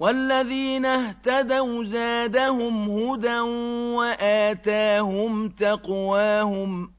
وَالَّذِينَ اهْتَدَوْا زَادَهُمْ هُدًى وَآتَاهُمْ تَقْوَاهُمْ